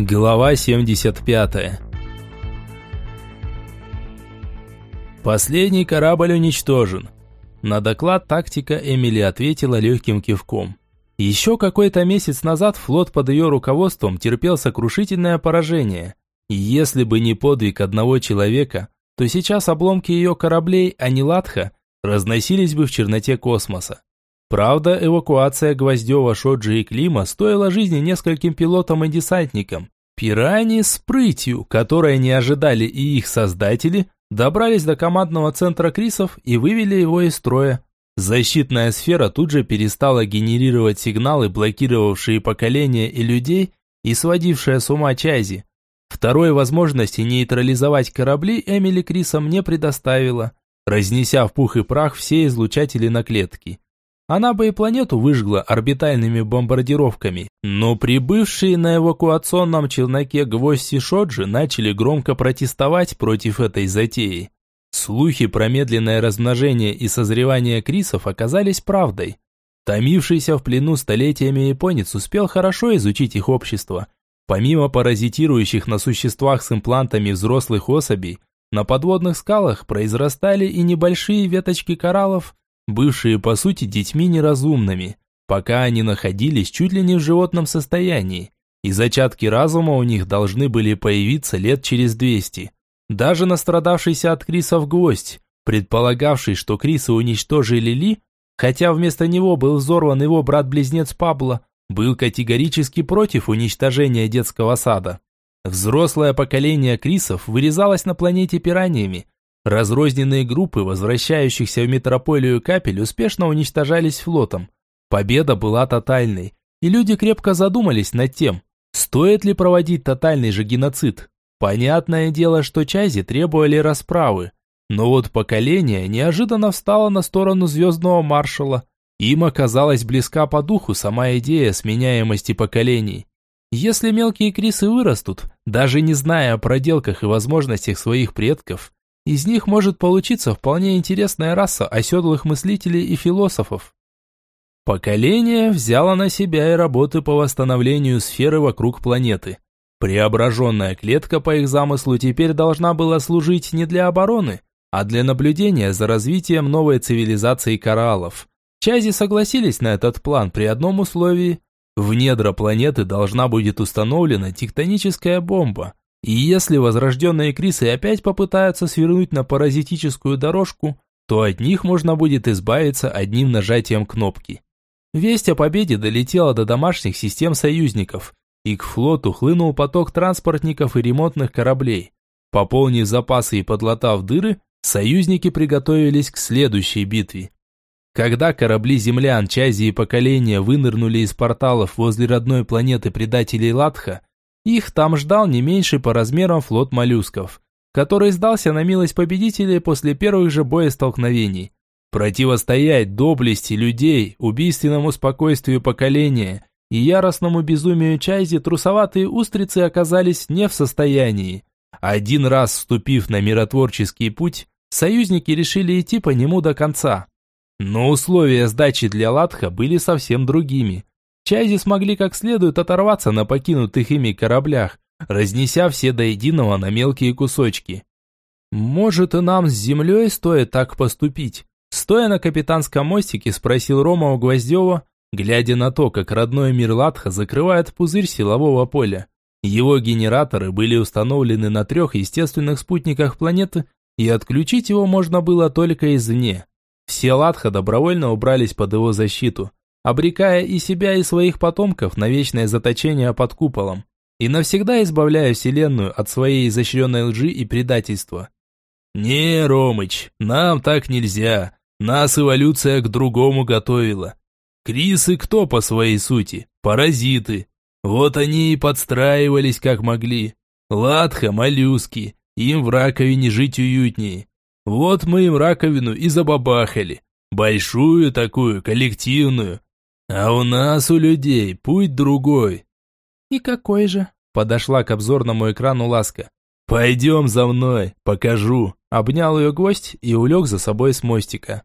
Глава 75 Последний корабль уничтожен. На доклад тактика Эмили ответила легким кивком. Еще какой-то месяц назад флот под ее руководством терпел сокрушительное поражение. И если бы не подвиг одного человека, то сейчас обломки ее кораблей, а не Латха, разносились бы в черноте космоса. Правда, эвакуация Гвоздева, Шоджи и Клима стоила жизни нескольким пилотам и десантникам. Пирани с прытью, которой не ожидали и их создатели, добрались до командного центра Крисов и вывели его из строя. Защитная сфера тут же перестала генерировать сигналы, блокировавшие поколения и людей, и сводившая с ума Чайзи. Второй возможности нейтрализовать корабли Эмили Крисом не предоставила, разнеся в пух и прах все излучатели на клетке. Она бы и планету выжгла орбитальными бомбардировками, но прибывшие на эвакуационном челноке гвоздь и Шоджи начали громко протестовать против этой затеи. Слухи про медленное размножение и созревание крисов оказались правдой. Томившийся в плену столетиями японец успел хорошо изучить их общество. Помимо паразитирующих на существах с имплантами взрослых особей, на подводных скалах произрастали и небольшие веточки кораллов, бывшие по сути детьми неразумными, пока они находились чуть ли не в животном состоянии, и зачатки разума у них должны были появиться лет через 200. Даже настрадавшийся от Крисов гвоздь, предполагавший, что Крисы уничтожили Ли, хотя вместо него был взорван его брат-близнец Пабло, был категорически против уничтожения детского сада. Взрослое поколение Крисов вырезалось на планете пираниями, Разрозненные группы возвращающихся в метрополию капель успешно уничтожались флотом. Победа была тотальной, и люди крепко задумались над тем, стоит ли проводить тотальный же геноцид. Понятное дело, что Чайзи требовали расправы, но вот поколение неожиданно встало на сторону звездного маршала. Им оказалась близка по духу сама идея сменяемости поколений. Если мелкие крисы вырастут, даже не зная о проделках и возможностях своих предков, из них может получиться вполне интересная раса оседлых мыслителей и философов. Поколение взяло на себя и работы по восстановлению сферы вокруг планеты. Преображенная клетка по их замыслу теперь должна была служить не для обороны, а для наблюдения за развитием новой цивилизации кораллов. Чази согласились на этот план при одном условии. В недра планеты должна будет установлена тектоническая бомба, и если возрожденные крисы опять попытаются свернуть на паразитическую дорожку, то от них можно будет избавиться одним нажатием кнопки. Весть о победе долетела до домашних систем союзников, и к флоту хлынул поток транспортников и ремонтных кораблей. Пополнив запасы и подлатав дыры, союзники приготовились к следующей битве. Когда корабли землян, Чази и поколения вынырнули из порталов возле родной планеты предателей Латха, их там ждал не меньший по размерам флот моллюсков, который сдался на милость победителей после первых же боестолкновений. Противостоять доблести людей, убийственному спокойствию поколения и яростному безумию Чайзи трусоватые устрицы оказались не в состоянии. Один раз вступив на миротворческий путь, союзники решили идти по нему до конца. Но условия сдачи для Латха были совсем другими. Чайзи смогли как следует оторваться на покинутых ими кораблях, разнеся все до единого на мелкие кусочки. «Может, и нам с землей стоит так поступить?» Стоя на капитанском мостике, спросил Рома у Гвоздева, глядя на то, как родной мир Латха закрывает пузырь силового поля. Его генераторы были установлены на трех естественных спутниках планеты, и отключить его можно было только извне. Все Латха добровольно убрались под его защиту обрекая и себя, и своих потомков на вечное заточение под куполом, и навсегда избавляя Вселенную от своей изощренной лжи и предательства. «Не, Ромыч, нам так нельзя. Нас эволюция к другому готовила. Крисы кто по своей сути? Паразиты. Вот они и подстраивались как могли. Ладха, моллюски. Им в раковине жить уютнее. Вот мы им раковину и забабахали. Большую такую, коллективную, а у нас, у людей, путь другой. И какой же? Подошла к обзорному экрану Ласка. Пойдем за мной, покажу. Обнял ее гость и улег за собой с мостика.